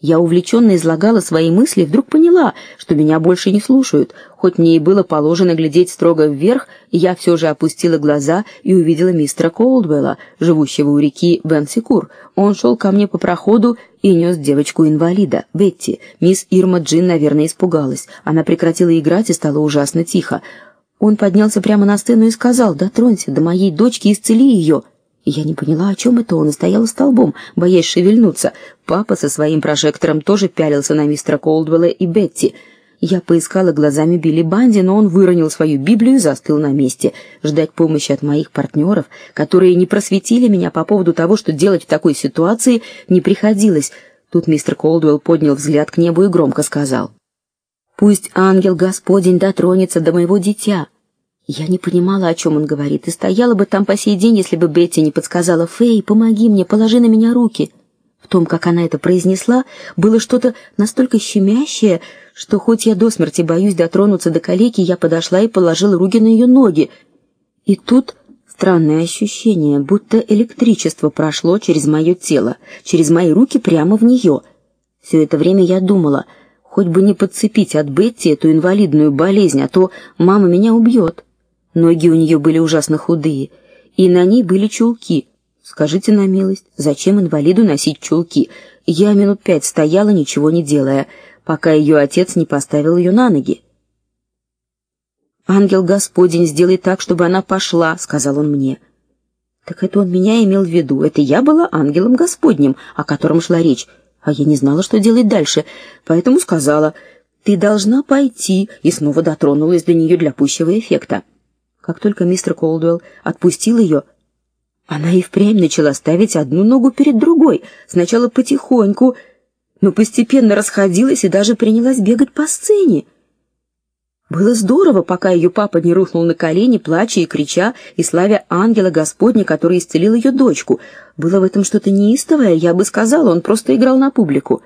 Я увлеченно излагала свои мысли и вдруг поняла, что меня больше не слушают. Хоть мне и было положено глядеть строго вверх, я все же опустила глаза и увидела мистера Колдвелла, живущего у реки Бенсикур. Он шел ко мне по проходу и нес девочку-инвалида, Бетти. Мисс Ирма Джин, наверное, испугалась. Она прекратила играть и стала ужасно тихо. Он поднялся прямо на сцену и сказал: "Дотронься до моей дочки и исцели ее". Я не поняла, о чем это он, и стояла столбом, боясь шевельнуться. Папа со своим прожектором тоже пялился на мистера Колдвелла и Бетти. Я поискала глазами Билли Банди, но он выронил свою Библию и застыл на месте. Ждать помощи от моих партнеров, которые не просветили меня по поводу того, что делать в такой ситуации, не приходилось. Тут мистер Колдвелл поднял взгляд к небу и громко сказал: "Пусть ангел Господень дотронется до моего дитя". Я не понимала, о чем он говорит, и стояла бы там по сей день, если бы Бетти не подсказала: "Фэй, помоги мне, положи на меня руки". В том, как она это произнесла, было что-то настолько щемящее, что хоть я до смерти боюсь дотронуться до калеки, я подошла и положила руки на ее ноги. И тут странное ощущение, будто электричество прошло через мое тело, через мои руки прямо в нее. Все это время я думала: хоть бы не подцепить от Бетти эту инвалидную болезнь, а то мама меня убьет. Ноги у нее были ужасно худые, и на ней были чулки. Скажите на милость, зачем инвалиду носить чулки? Я минут пять стояла, ничего не делая, пока ее отец не поставил ее на ноги. Ангел Господень, сделай так, чтобы она пошла, сказал он мне. Так это он меня имел в виду. Это я была ангелом Господним, о котором шла речь, а я не знала, что делать дальше, поэтому сказала: "Ты должна пойти", и снова дотронулась до нее для пущего эффекта. Как только мистер Колдуэлл отпустил ее, она и впрямь начала ставить одну ногу перед другой, сначала потихоньку, но постепенно расходилась и даже принялась бегать по сцене. Было здорово, пока ее папа не рухнул на колени, плача и крича, и славя ангела Господня, который исцелил ее дочку. Было в этом что-то неистовое, я бы сказала, он просто играл на публику.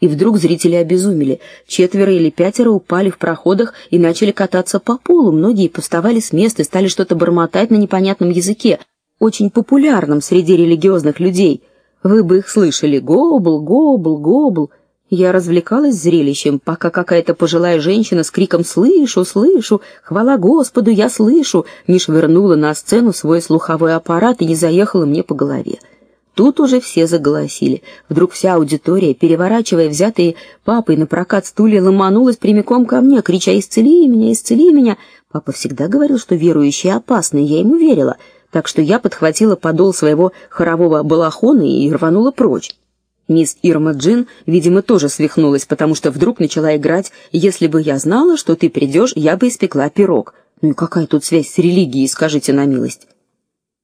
И вдруг зрители обезумели. Четверо или пятеро упали в проходах и начали кататься по полу. Многие поставали с места и стали что-то бормотать на непонятном языке, очень популярном среди религиозных людей. Вы бы их слышали: гобл, гобл, гобл. Я развлекалась зрелищем, пока какая-то пожилая женщина с криком «Слышу, слышу! Хвала Господу, я слышу!» не швырнула на сцену свой слуховой аппарат и не заехала мне по голове. Тут уже все заголосили. Вдруг вся аудитория, переворачивая взятые папой на прокат стулья, ломанулась прямиком ко мне, крича: "Исцели меня, исцели меня!" Папа всегда говорил, что верующие опасны, я ему верила, так что я подхватила подол своего хорового балахона и рванула прочь. Мисс Ирма Джин, видимо, тоже свихнулась, потому что вдруг начала играть: "Если бы я знала, что ты придешь, я бы испекла пирог". Ну и какая тут связь с религией, скажите на милость?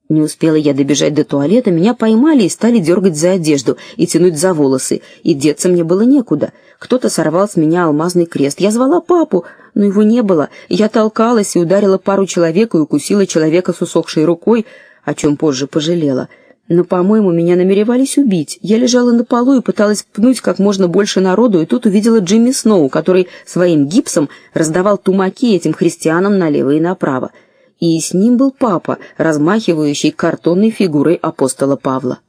Не успела я добежать до туалета, меня поймали и стали дергать за одежду и тянуть за волосы, и деться мне было некуда. Кто-то сорвал с меня алмазный крест. Я звала папу, но его не было. Я толкалась и ударила пару человек и укусила человека с усохшей рукой, о чем позже пожалела. Но, по-моему, меня намеревались убить. Я лежала на полу и пыталась пнуть как можно больше народу, и тут увидела Джимми Сноу, который своим гипсом раздавал тумаки этим христианам налево и направо и с ним был папа, размахивающий картонной фигурой апостола Павла.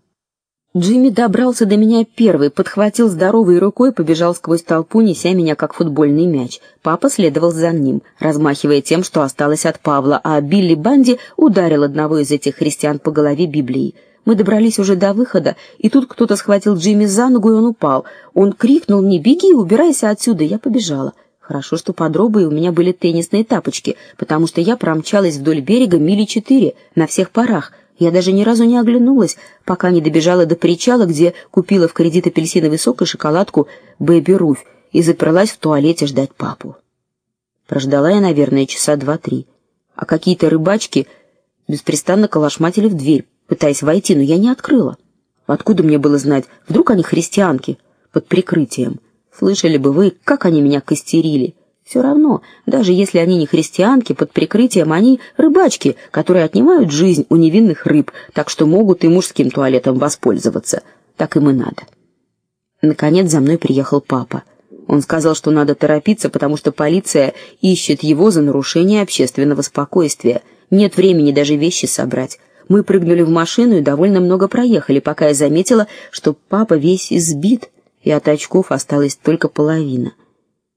Джимми добрался до меня первый, подхватил здоровой рукой, побежал сквозь толпу, неся меня как футбольный мяч. Папа следовал за ним, размахивая тем, что осталось от Павла, а Билли Банди ударил одного из этих христиан по голове Библией. Мы добрались уже до выхода, и тут кто-то схватил Джимми за ногу, и он упал. Он крикнул мне: "Беги, убирайся отсюда!" Я побежала. Хорошо, что под у меня были теннисные тапочки, потому что я промчалась вдоль берега мили четыре на всех парах. Я даже ни разу не оглянулась, пока не добежала до причала, где купила в кредит апельсиновый сок и шоколадку Бэби Руф и заперлась в туалете ждать папу. Прождала я, наверное, часа два-три. А какие-то рыбачки беспрестанно колошматили в дверь, пытаясь войти, но я не открыла. Откуда мне было знать, вдруг они христианки под прикрытием? Слышали бы вы, как они меня костерили. Все равно, даже если они не христианки, под прикрытием они рыбачки, которые отнимают жизнь у невинных рыб, так что могут и мужским туалетом воспользоваться. Так им и надо. Наконец за мной приехал папа. Он сказал, что надо торопиться, потому что полиция ищет его за нарушение общественного спокойствия. Нет времени даже вещи собрать. Мы прыгнули в машину и довольно много проехали, пока я заметила, что папа весь избит и от очков осталась только половина.